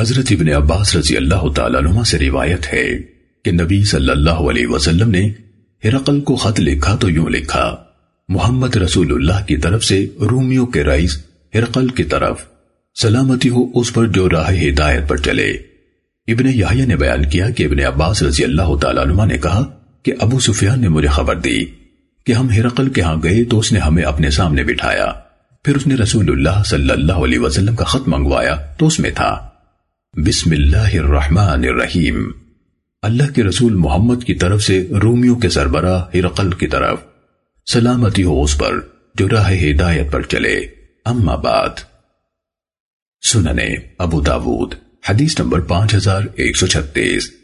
حضرت ابن عباس رضی اللہ تعالیٰ عنہ سے روایت ہے کہ نبی صلی اللہ علیہ وسلم نے ہرقل کو خط لکھا تو یوں لکھا، محمد رسول اللہ کی طرف سے رومیوں کے رئیس ہرقل کی طرف سلامتی ہو اس پر جو راہ ہدایت پر چلے۔ ابن یحییٰ نے بیان کیا کہ ابن عباس رضی اللہ تعالیٰ عنہ نے کہا کہ ابو سفیان نے مجھے خبر دی کہ ہم ہرقل کے ہاں گئے تو اس نے ہمیں اپنے سامنے بٹھایا۔ پھر اس نے رسول اللہ صلی اللہ علیہ وسلم کا خط منگوایا تو اس میں تھا۔ بسم اللہ الرحمن الرحیم۔ اللہ کے رسول محمد کی طرف سے رومیوں کے سربراہ ہرقل کی طرف سلامتی ہو اس پر جو راہ ہدایت پر چلے۔ اما بعد۔ سننے ابو داود، حدیث نمبر پانچ ہزار ایک سو چھتیس۔